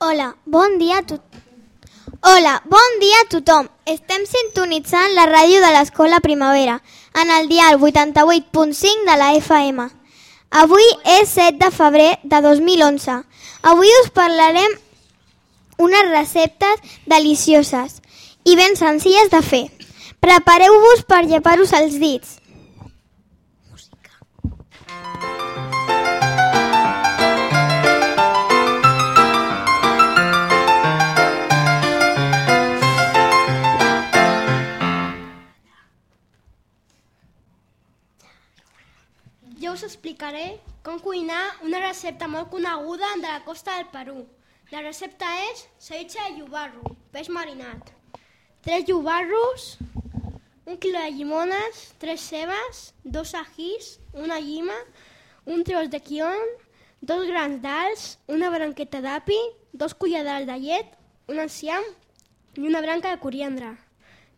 Hola, bon dia a tot... Hola, bon dia a tothom. Estem sintonitzant la ràdio de l'Escola Primavera en el dial 88.5 de la FM. Avui és 7 de febrer de 2011. Avui us parlarem unes receptes delicioses i ben senzilles de fer. Prepareu-vos per llepar-vos els dits. Explicaré com cuinar una recepta molt coneguda de la costa del Perú. La recepta és ceviche de llobarro, peix marinat. Tres llobarros, un quilo de llimones, tres cebes, dos ajís, una llima, un tros de quion, dos grans d'alç, una branqueta d'api, dos cullerades de llet, un enciam i una branca de coriandre.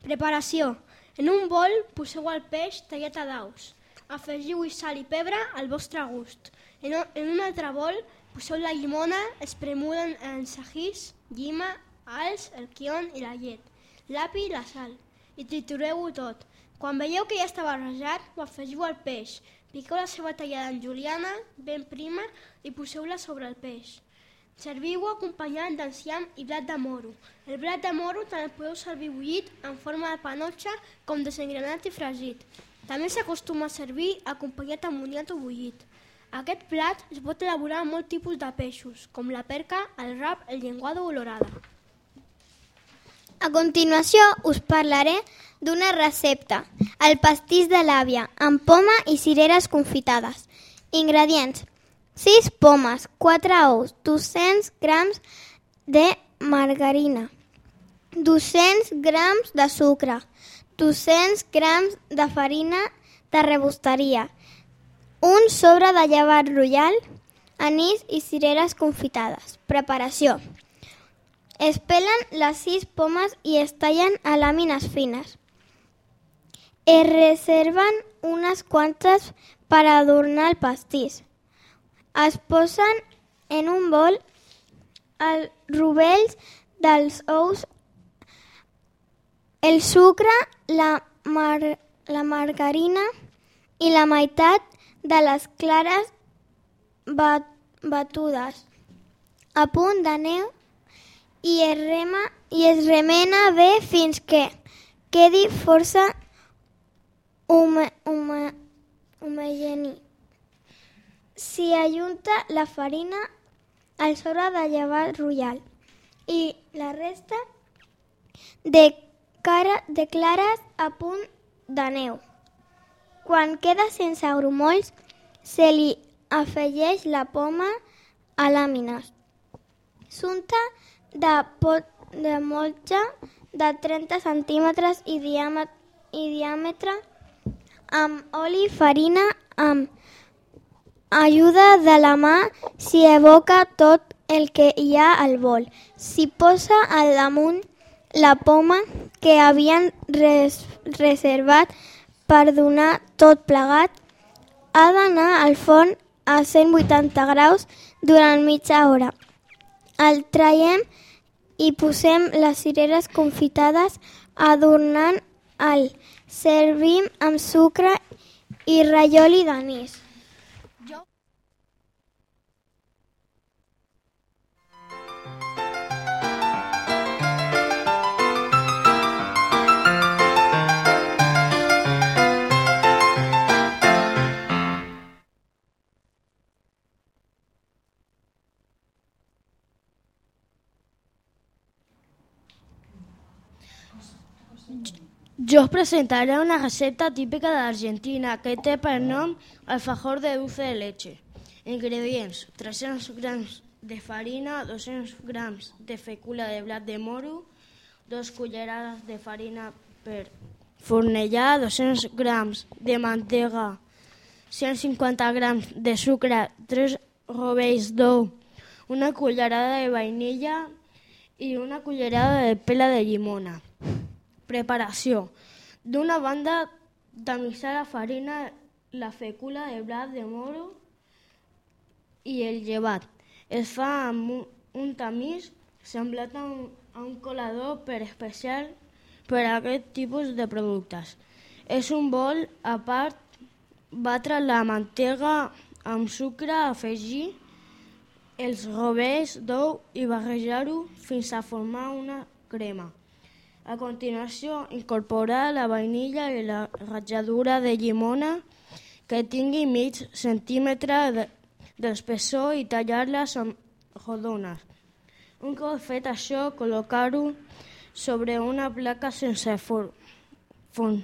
Preparació. En un bol poseu el peix tallat a daus. Afegiu-hi sal i pebre al vostre gust. En, en un altre bol poseu la llimona espremuda en, en sajís, llima, alç, el quion i la llet, l'api i la sal. I tritureu-ho tot. Quan veieu que ja està barrejat, ho afegiu al peix. Piqueu la seva tallada en juliana, ben prima, i poseu-la sobre el peix. Serviu-ho acompanyat d'enciam i blat de moro. El blat de moro tant el podeu servir bullit en forma de panotxa com desengranat i fregit. També s'acostuma a servir acompanyat amb moniato bullit. Aquest plat es pot elaborar amb molt tipus de peixos, com la perca, el rap, el llenguado o l'orada. A continuació us parlaré d'una recepta, el pastís de l'àvia, amb poma i cireres confitades. Ingredients. 6 pomes, 4 ous, 200 grams de margarina, 200 grams de sucre, 200 grams de farina de rebosteria, un sobre de llevat royal, anís i cireres confitades. Preparació. Es pelen les sis pomes i es tallen a làmines fines. Es reserven unes quantes per adornar el pastís. Es posen en un bol els rovells dels ous, el sucre, la, mar, la margarina i la meitat de les clares bat, batudes a punt de neu i es, rema, i es remena bé fins que quedi força home, home, homogeni. S'hi ajunta la farina al sobre de llevat royal i la resta de, cara, de clares a punt de neu. Quan queda sense grumolls, se li afegeix la poma a làmines. S'unta de pot de moltja de 30 centímetres i, diàmetre, i diàmetre amb oli farina amb ajuda de la mà s'hi evoca tot el que hi ha al bol. S'hi posa al damunt la poma que havien res, reservat per donar tot plegat. Ha d'anar al forn a 180 graus durant mitja hora. El traiem i posem les cireres confitades adornant el servim amb sucre i raioli d'anís. Jo us presentaré una recepta típica de l'Argentina que té per nom alfajor de dulce de leche. Ingredients: 300 grams de farina, 200 grams de fecula de blat de moro, 2 cullerades de farina per fornellar, 200 grams de mantega, 150 grams de sucre, 3 rovells d'ou, una cullerada de vainilla i una cullerada de pela de llimona. Preparació. D'una banda, tamisar la farina, la fècula de blat de moro i el llevat. Es fa amb un, un tamís semblat a un, a un colador per especial per a aquest tipus de productes. És un bol a part batre la mantega amb sucre, afegir els rovells d'ou i barrejar-ho fins a formar una crema. A continuació, incorporar la vainilla i la ratjadura de llimona que tingui mig centímetre d'espessor i tallar-les amb rodones. Un cop fet això, col·locar-ho sobre una placa sense forn,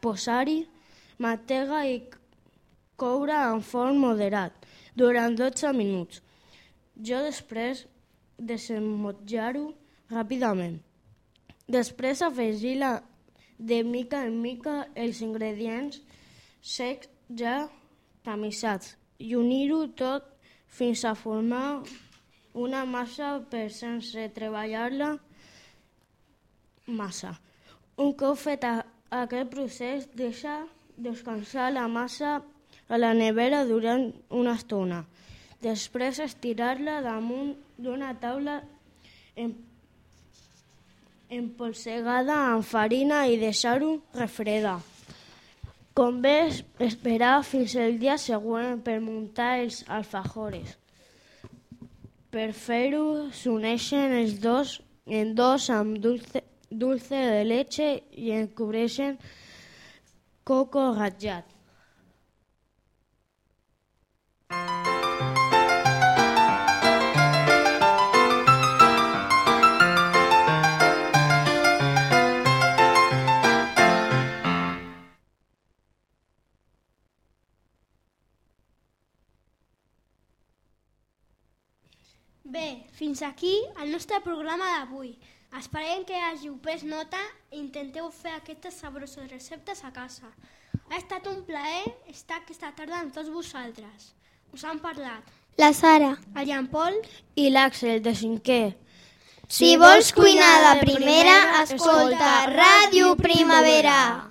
posar-hi mantega i coure en forn moderat durant 12 minuts. Jo després desemmotllar-ho ràpidament. Després afegir-la de mica en mica els ingredients secs ja tamisats i unir-ho tot fins a formar una massa per sense treballar-la massa. Un cop fet aquest procés, deixa descansar la massa a la nevera durant una estona. Després estirar-la damunt d'una taula en empolsegada amb farina i deixar-ho refredar. Convé esperar fins el dia següent per muntar els alfajores. Per fer-ho s'uneixen els dos en dos amb dulce, dulce de leche i en cobreixen coco ratjat. Bé, fins aquí el nostre programa d'avui. Esperem que hàgiu pres nota i intenteu fer aquestes sabroses receptes a casa. Ha estat un plaer estar aquesta tarda amb tots vosaltres. Us han parlat La Sara. el Jean Paul I l'Àxel de cinquè. Si vols cuinar de primera, escolta Ràdio Primavera.